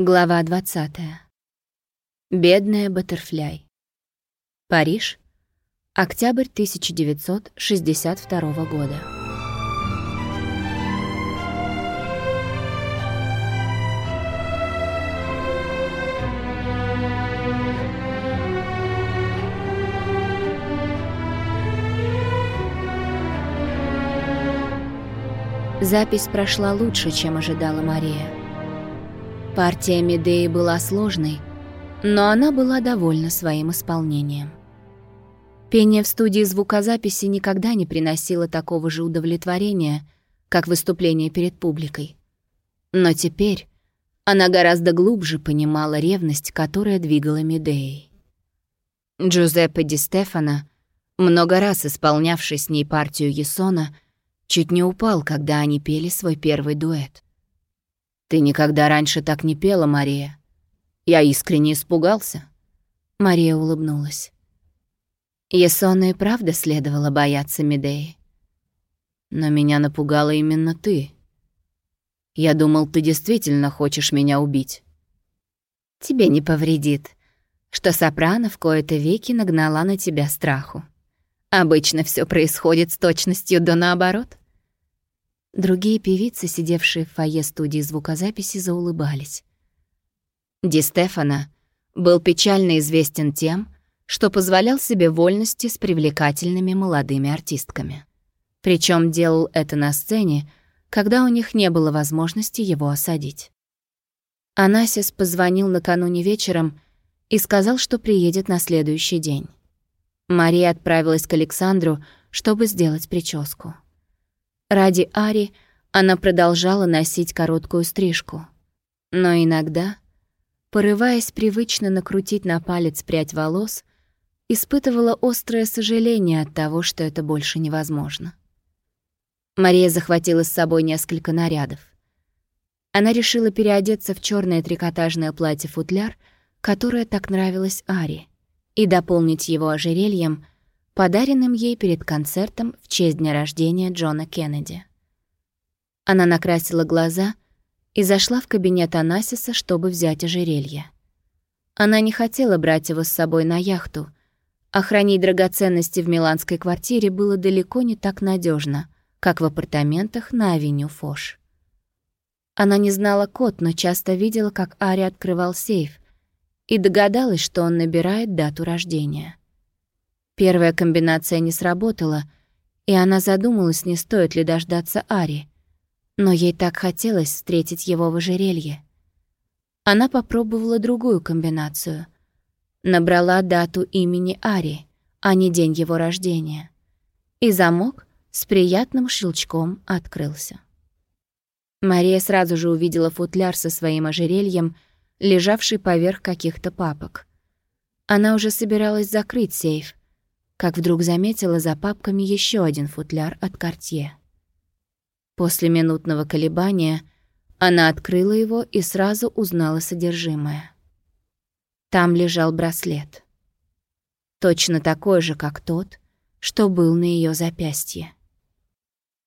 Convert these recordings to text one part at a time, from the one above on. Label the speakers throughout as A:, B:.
A: Глава 20. Бедная Баттерфляй. Париж. Октябрь 1962 года. Запись прошла лучше, чем ожидала Мария. Партия Медеи была сложной, но она была довольна своим исполнением. Пение в студии звукозаписи никогда не приносило такого же удовлетворения, как выступление перед публикой. Но теперь она гораздо глубже понимала ревность, которая двигала Медеей. Джузеппе Ди Стефано, много раз исполнявший с ней партию Есона, чуть не упал, когда они пели свой первый дуэт. «Ты никогда раньше так не пела, Мария. Я искренне испугался». Мария улыбнулась. Есону и правда следовало бояться Медеи. Но меня напугала именно ты. Я думал, ты действительно хочешь меня убить. Тебе не повредит, что сопрано в кои-то веки нагнала на тебя страху. Обычно все происходит с точностью до наоборот. Другие певицы, сидевшие в фойе студии звукозаписи, заулыбались. Ди Стефана был печально известен тем, что позволял себе вольности с привлекательными молодыми артистками. Причем делал это на сцене, когда у них не было возможности его осадить. Анасис позвонил накануне вечером и сказал, что приедет на следующий день. Мария отправилась к Александру, чтобы сделать прическу. Ради Ари она продолжала носить короткую стрижку. Но иногда, порываясь привычно накрутить на палец прядь волос, испытывала острое сожаление от того, что это больше невозможно. Мария захватила с собой несколько нарядов. Она решила переодеться в черное трикотажное платье-футляр, которое так нравилось Ари, и дополнить его ожерельем — подаренным ей перед концертом в честь дня рождения Джона Кеннеди. Она накрасила глаза и зашла в кабинет Анасиса, чтобы взять ожерелье. Она не хотела брать его с собой на яхту, а хранить драгоценности в миланской квартире было далеко не так надежно, как в апартаментах на авеню Фош. Она не знала код, но часто видела, как Ари открывал сейф, и догадалась, что он набирает дату рождения. Первая комбинация не сработала, и она задумалась, не стоит ли дождаться Ари. Но ей так хотелось встретить его в ожерелье. Она попробовала другую комбинацию. Набрала дату имени Ари, а не день его рождения. И замок с приятным щелчком открылся. Мария сразу же увидела футляр со своим ожерельем, лежавший поверх каких-то папок. Она уже собиралась закрыть сейф, как вдруг заметила за папками еще один футляр от Кортье. После минутного колебания она открыла его и сразу узнала содержимое. Там лежал браслет. Точно такой же, как тот, что был на ее запястье.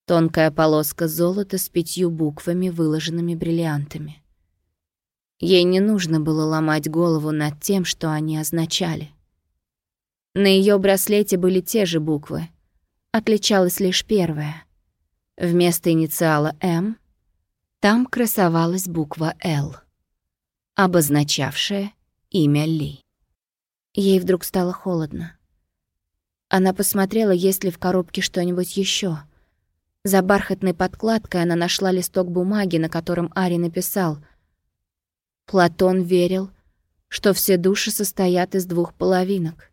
A: Тонкая полоска золота с пятью буквами, выложенными бриллиантами. Ей не нужно было ломать голову над тем, что они означали. На ее браслете были те же буквы. Отличалась лишь первая. Вместо инициала «М» там красовалась буква «Л», обозначавшая имя Ли. Ей вдруг стало холодно. Она посмотрела, есть ли в коробке что-нибудь еще. За бархатной подкладкой она нашла листок бумаги, на котором Ари написал «Платон верил, что все души состоят из двух половинок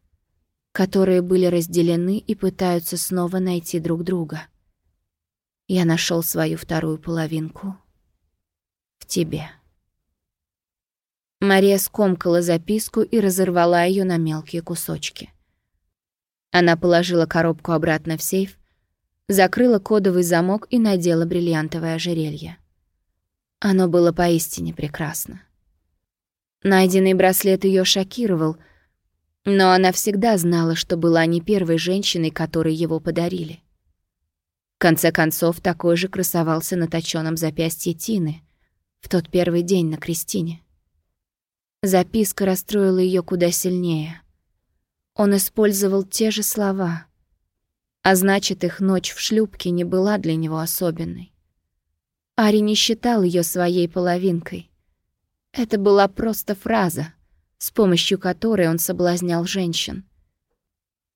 A: которые были разделены и пытаются снова найти друг друга. Я нашел свою вторую половинку в тебе. Мария скомкала записку и разорвала ее на мелкие кусочки. Она положила коробку обратно в сейф, закрыла кодовый замок и надела бриллиантовое ожерелье. Оно было поистине прекрасно. Найденный браслет ее шокировал — но она всегда знала, что была не первой женщиной, которой его подарили. В конце концов, такой же красовался на точёном запястье Тины в тот первый день на Кристине. Записка расстроила ее куда сильнее. Он использовал те же слова, а значит, их ночь в шлюпке не была для него особенной. Ари не считал ее своей половинкой. Это была просто фраза, с помощью которой он соблазнял женщин.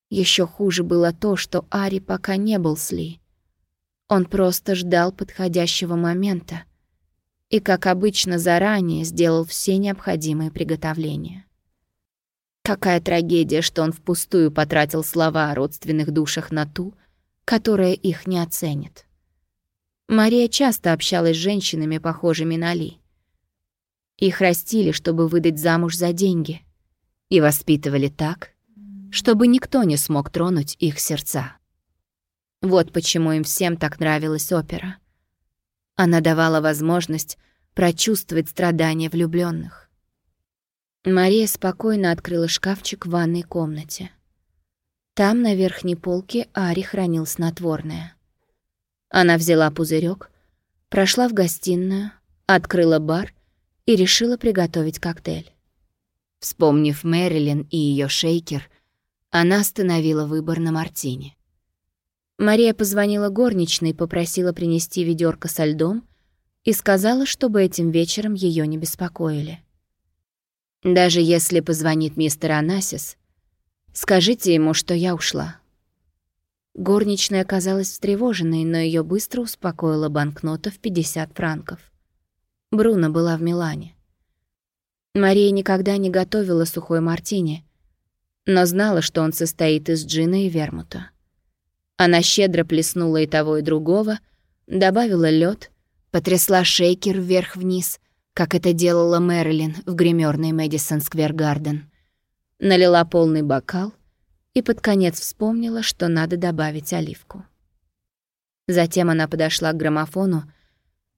A: Еще хуже было то, что Ари пока не был с Ли. Он просто ждал подходящего момента и, как обычно, заранее сделал все необходимые приготовления. Какая трагедия, что он впустую потратил слова о родственных душах на ту, которая их не оценит. Мария часто общалась с женщинами, похожими на Ли. Их растили, чтобы выдать замуж за деньги, и воспитывали так, чтобы никто не смог тронуть их сердца. Вот почему им всем так нравилась опера. Она давала возможность прочувствовать страдания влюбленных. Мария спокойно открыла шкафчик в ванной комнате. Там, на верхней полке, Ари хранил снотворное. Она взяла пузырек, прошла в гостиную, открыла бар и решила приготовить коктейль. Вспомнив Мэрилин и ее шейкер, она остановила выбор на мартине. Мария позвонила горничной, попросила принести ведерко со льдом и сказала, чтобы этим вечером ее не беспокоили. «Даже если позвонит мистер Анасис, скажите ему, что я ушла». Горничная оказалась встревоженной, но ее быстро успокоила банкнота в 50 франков. Бруно была в Милане. Мария никогда не готовила сухой мартини, но знала, что он состоит из джина и вермута. Она щедро плеснула и того, и другого, добавила лед, потрясла шейкер вверх-вниз, как это делала Мэрилин в гримерной Мэдисон Сквер Гарден. Налила полный бокал и под конец вспомнила, что надо добавить оливку. Затем она подошла к граммофону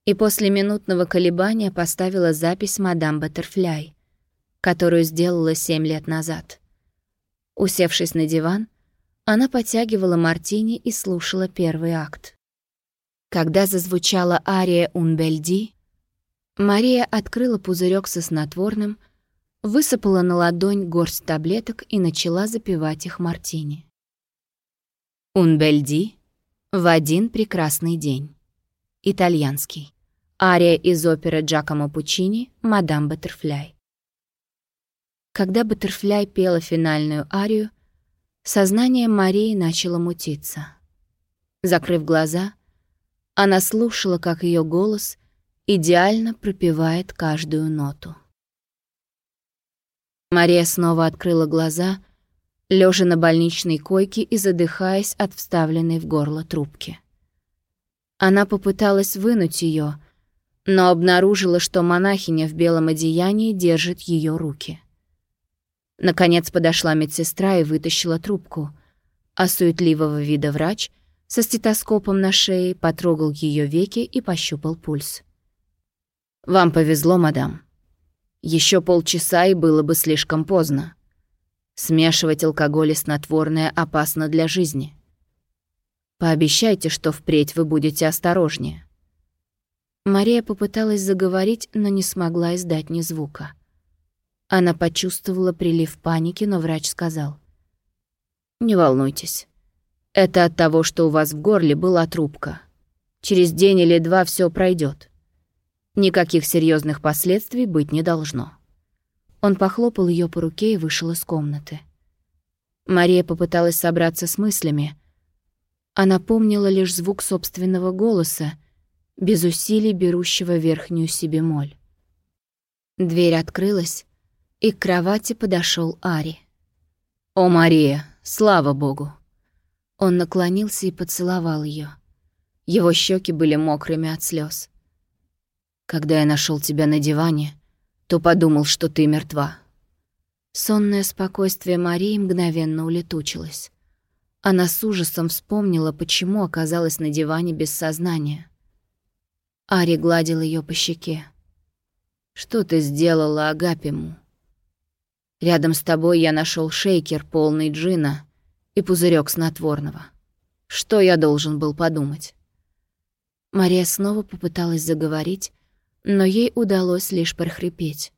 A: и после минутного колебания поставила запись «Мадам Баттерфляй», которую сделала семь лет назад. Усевшись на диван, она подтягивала мартини и слушала первый акт. Когда зазвучала ария «Унбельди», Мария открыла пузырек со снотворным, высыпала на ладонь горсть таблеток и начала запивать их мартини. «Унбельди» в один прекрасный день. Итальянский. Ария из оперы Джакомо Пучини «Мадам Баттерфляй». Когда Баттерфляй пела финальную арию, Сознание Марии начало мутиться. Закрыв глаза, она слушала, как ее голос идеально пропевает каждую ноту. Мария снова открыла глаза, лежа на больничной койке и задыхаясь от вставленной в горло трубки. Она попыталась вынуть ее, но обнаружила, что монахиня в белом одеянии держит ее руки. Наконец подошла медсестра и вытащила трубку, а суетливого вида врач со стетоскопом на шее потрогал ее веки и пощупал пульс. «Вам повезло, мадам. Еще полчаса и было бы слишком поздно. Смешивать алкоголь и снотворное опасно для жизни. Пообещайте, что впредь вы будете осторожнее». Мария попыталась заговорить, но не смогла издать ни звука. Она почувствовала прилив паники, но врач сказал. «Не волнуйтесь. Это от того, что у вас в горле была трубка. Через день или два все пройдет. Никаких серьезных последствий быть не должно». Он похлопал ее по руке и вышел из комнаты. Мария попыталась собраться с мыслями. Она помнила лишь звук собственного голоса, без усилий берущего верхнюю себе моль. Дверь открылась, и к кровати подошел Ари. «О, Мария, слава богу!» Он наклонился и поцеловал ее. Его щеки были мокрыми от слез. «Когда я нашел тебя на диване, то подумал, что ты мертва». Сонное спокойствие Марии мгновенно улетучилось. Она с ужасом вспомнила, почему оказалась на диване без сознания. Ари гладил ее по щеке. «Что ты сделала Агапиму?» Рядом с тобой я нашел шейкер, полный джина, и пузырек снотворного. Что я должен был подумать? Мария снова попыталась заговорить, но ей удалось лишь прохрипеть.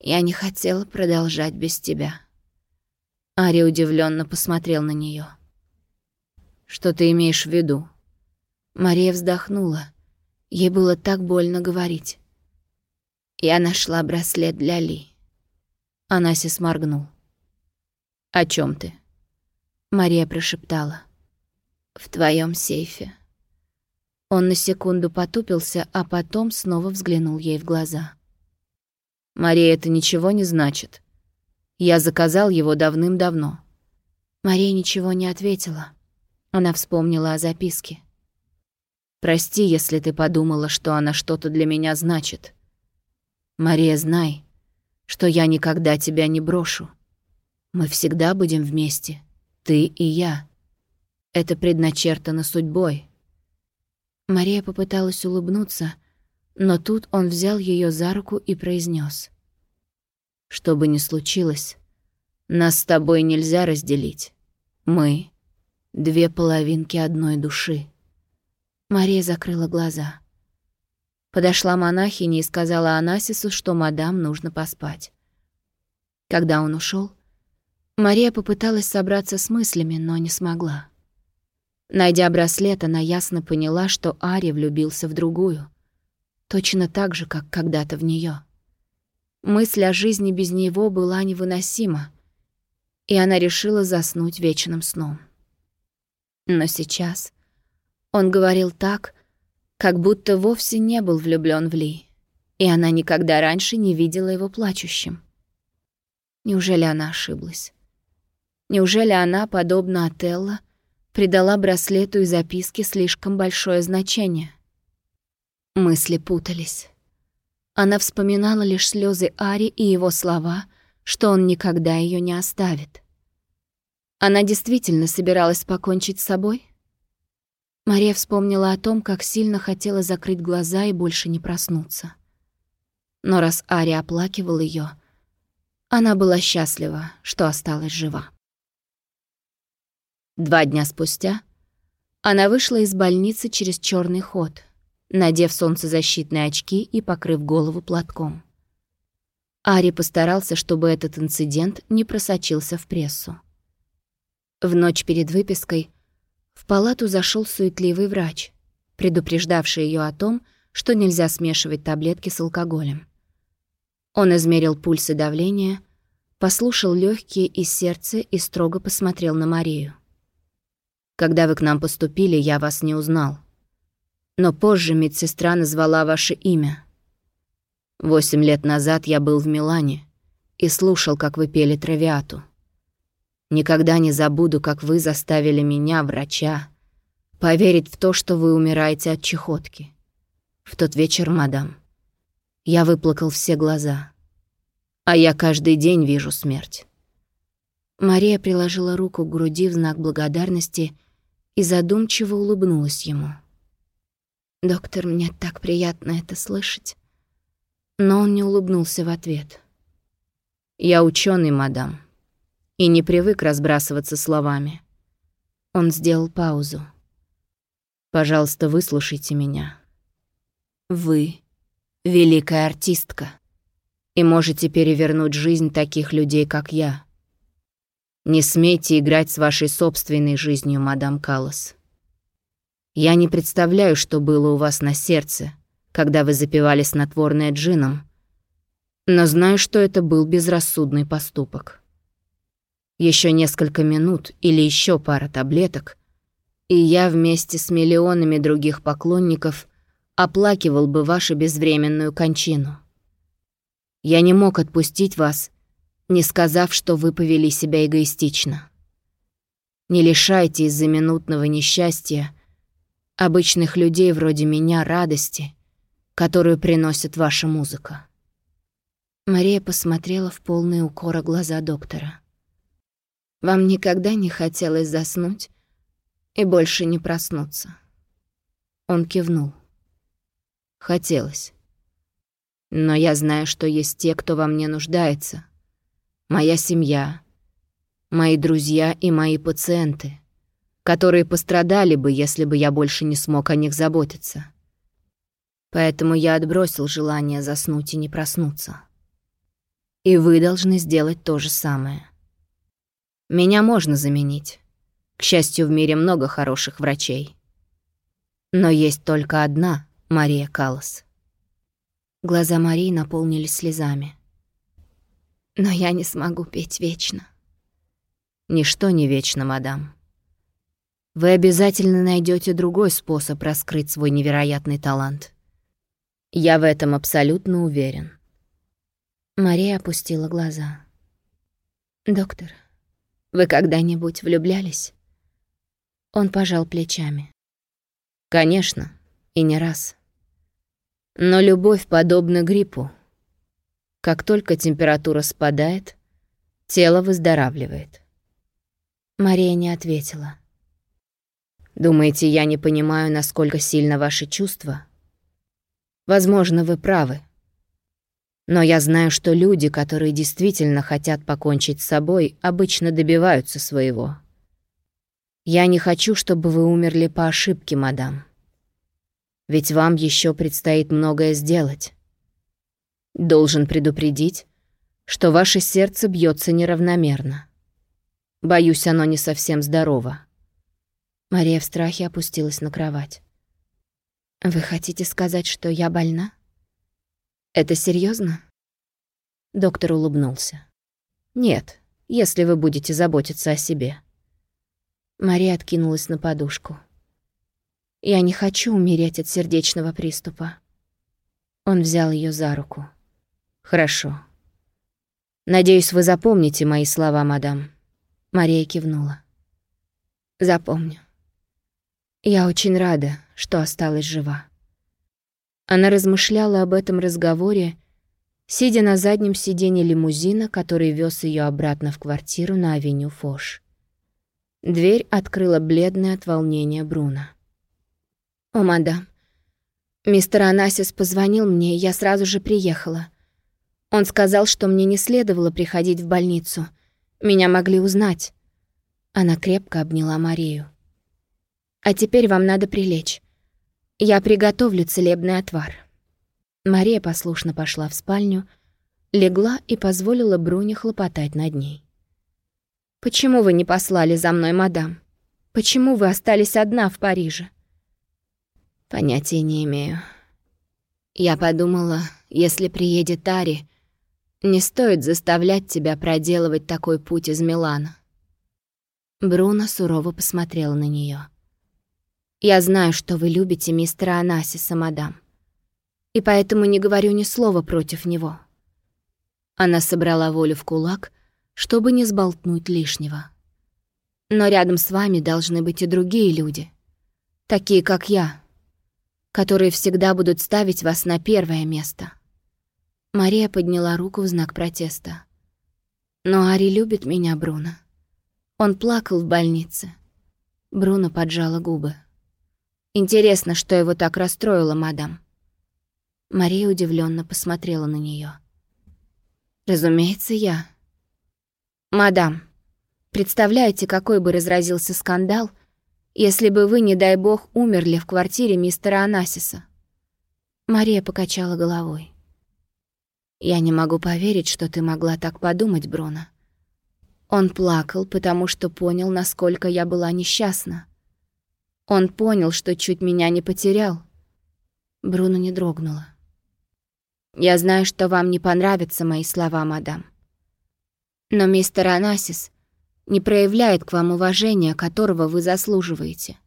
A: Я не хотела продолжать без тебя. Ари удивленно посмотрел на нее. Что ты имеешь в виду? Мария вздохнула. Ей было так больно говорить. Я нашла браслет для Ли. Анасис моргнул. «О чем ты?» Мария прошептала. «В твоем сейфе». Он на секунду потупился, а потом снова взглянул ей в глаза. «Мария, это ничего не значит. Я заказал его давным-давно». Мария ничего не ответила. Она вспомнила о записке. «Прости, если ты подумала, что она что-то для меня значит. Мария, знай, что я никогда тебя не брошу. Мы всегда будем вместе, ты и я. Это предначертано судьбой». Мария попыталась улыбнуться, но тут он взял ее за руку и произнес: «Что бы ни случилось, нас с тобой нельзя разделить. Мы — две половинки одной души». Мария закрыла глаза. Подошла монахиня и сказала Анасису, что мадам нужно поспать. Когда он ушел, Мария попыталась собраться с мыслями, но не смогла. Найдя браслет, она ясно поняла, что Ари влюбился в другую. Точно так же, как когда-то в нее. Мысль о жизни без него была невыносима, и она решила заснуть вечным сном. Но сейчас он говорил так, как будто вовсе не был влюблен в Ли, и она никогда раньше не видела его плачущим. Неужели она ошиблась? Неужели она, подобно Отелло, придала браслету и записке слишком большое значение. Мысли путались. Она вспоминала лишь слезы Ари и его слова, что он никогда ее не оставит. Она действительно собиралась покончить с собой? Мария вспомнила о том, как сильно хотела закрыть глаза и больше не проснуться. Но раз Ари оплакивал ее, она была счастлива, что осталась жива. Два дня спустя она вышла из больницы через черный ход, надев солнцезащитные очки и покрыв голову платком. Ари постарался, чтобы этот инцидент не просочился в прессу. В ночь перед выпиской в палату зашел суетливый врач, предупреждавший ее о том, что нельзя смешивать таблетки с алкоголем. Он измерил пульс и давление, послушал легкие и сердце и строго посмотрел на Марию. Когда вы к нам поступили, я вас не узнал. Но позже медсестра назвала ваше имя. Восемь лет назад я был в Милане и слушал, как вы пели травиату. Никогда не забуду, как вы заставили меня, врача, поверить в то, что вы умираете от чехотки. В тот вечер, мадам, я выплакал все глаза. А я каждый день вижу смерть. Мария приложила руку к груди в знак благодарности и задумчиво улыбнулась ему. «Доктор, мне так приятно это слышать». Но он не улыбнулся в ответ. «Я ученый, мадам, и не привык разбрасываться словами». Он сделал паузу. «Пожалуйста, выслушайте меня. Вы — великая артистка, и можете перевернуть жизнь таких людей, как я. Не смейте играть с вашей собственной жизнью, мадам Каллас. Я не представляю, что было у вас на сердце, когда вы запивали снотворное джином, но знаю, что это был безрассудный поступок. Еще несколько минут или еще пара таблеток, и я вместе с миллионами других поклонников оплакивал бы вашу безвременную кончину. Я не мог отпустить вас не сказав, что вы повели себя эгоистично. Не лишайте из-за минутного несчастья обычных людей вроде меня радости, которую приносит ваша музыка. Мария посмотрела в полные укора глаза доктора. «Вам никогда не хотелось заснуть и больше не проснуться?» Он кивнул. «Хотелось. Но я знаю, что есть те, кто во мне нуждается, моя семья, мои друзья и мои пациенты, которые пострадали бы, если бы я больше не смог о них заботиться. Поэтому я отбросил желание заснуть и не проснуться. И вы должны сделать то же самое. Меня можно заменить. К счастью, в мире много хороших врачей. Но есть только одна Мария Каллас. Глаза Марии наполнились слезами. Но я не смогу петь вечно. Ничто не вечно, мадам. Вы обязательно найдете другой способ раскрыть свой невероятный талант. Я в этом абсолютно уверен. Мария опустила глаза. «Доктор, вы когда-нибудь влюблялись?» Он пожал плечами. «Конечно, и не раз. Но любовь подобна гриппу. Как только температура спадает, тело выздоравливает. Мария не ответила. «Думаете, я не понимаю, насколько сильно ваши чувства? Возможно, вы правы. Но я знаю, что люди, которые действительно хотят покончить с собой, обычно добиваются своего. Я не хочу, чтобы вы умерли по ошибке, мадам. Ведь вам еще предстоит многое сделать. Должен предупредить, что ваше сердце бьется неравномерно. Боюсь, оно не совсем здорово. Мария в страхе опустилась на кровать. «Вы хотите сказать, что я больна?» «Это серьезно? Доктор улыбнулся. «Нет, если вы будете заботиться о себе». Мария откинулась на подушку. «Я не хочу умереть от сердечного приступа». Он взял ее за руку. «Хорошо. Надеюсь, вы запомните мои слова, мадам. Мария кивнула. «Запомню. Я очень рада, что осталась жива». Она размышляла об этом разговоре, сидя на заднем сиденье лимузина, который вез ее обратно в квартиру на авеню Фош. Дверь открыла бледное от волнения Бруно. «О, мадам, мистер Анасис позвонил мне, и я сразу же приехала. Он сказал, что мне не следовало приходить в больницу — меня могли узнать. Она крепко обняла Марию. А теперь вам надо прилечь. Я приготовлю целебный отвар. Мария послушно пошла в спальню, легла и позволила Бруне хлопотать над ней. «Почему вы не послали за мной, мадам? Почему вы остались одна в Париже?» «Понятия не имею. Я подумала, если приедет Ари, не стоит заставлять тебя проделывать такой путь из Милана. Бруно сурово посмотрела на нее. «Я знаю, что вы любите мистера Анасиса, мадам, и поэтому не говорю ни слова против него». Она собрала волю в кулак, чтобы не сболтнуть лишнего. «Но рядом с вами должны быть и другие люди, такие как я, которые всегда будут ставить вас на первое место». Мария подняла руку в знак протеста. «Но Ари любит меня, Бруно. Он плакал в больнице». Бруно поджала губы. «Интересно, что его так расстроило, мадам?» Мария удивленно посмотрела на нее. «Разумеется, я». «Мадам, представляете, какой бы разразился скандал, если бы вы, не дай бог, умерли в квартире мистера Анасиса?» Мария покачала головой. Я не могу поверить, что ты могла так подумать, Бруно. Он плакал, потому что понял, насколько я была несчастна. Он понял, что чуть меня не потерял. Бруно не дрогнула. «Я знаю, что вам не понравятся мои слова, мадам. Но мистер Анасис не проявляет к вам уважения, которого вы заслуживаете».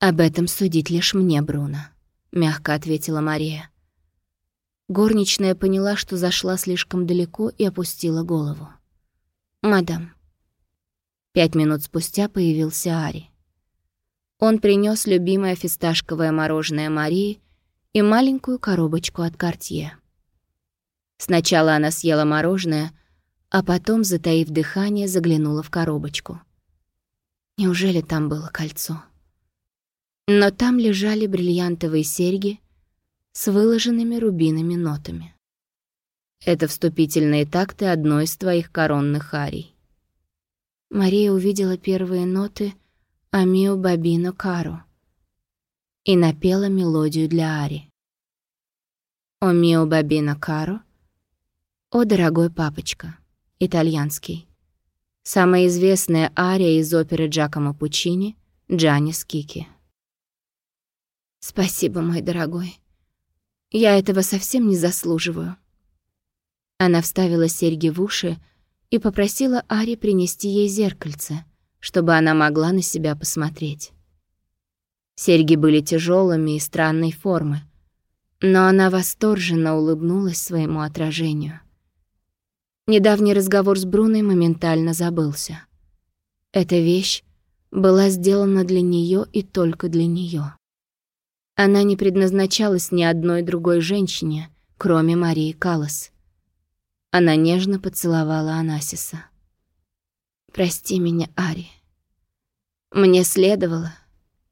A: «Об этом судить лишь мне, Бруно», — мягко ответила Мария. Горничная поняла, что зашла слишком далеко и опустила голову. «Мадам». Пять минут спустя появился Ари. Он принес любимое фисташковое мороженое Марии и маленькую коробочку от Кортье. Сначала она съела мороженое, а потом, затаив дыхание, заглянула в коробочку. Неужели там было кольцо? Но там лежали бриллиантовые серьги с выложенными рубинами нотами. Это вступительные такты одной из твоих коронных арий. Мария увидела первые ноты «Амио Бабино Каро» и напела мелодию для Ари. «О мио Бабино Каро, «О, дорогой папочка», итальянский. Самая известная ария из оперы Джакомо Пуччини «Джанни Скики». «Спасибо, мой дорогой. Я этого совсем не заслуживаю». Она вставила серьги в уши и попросила Ари принести ей зеркальце, чтобы она могла на себя посмотреть. Серьги были тяжелыми и странной формы, но она восторженно улыбнулась своему отражению. Недавний разговор с Бруной моментально забылся. Эта вещь была сделана для нее и только для нее. Она не предназначалась ни одной другой женщине, кроме Марии Каллас. Она нежно поцеловала Анасиса. «Прости меня, Ари. Мне следовало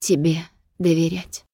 A: тебе доверять».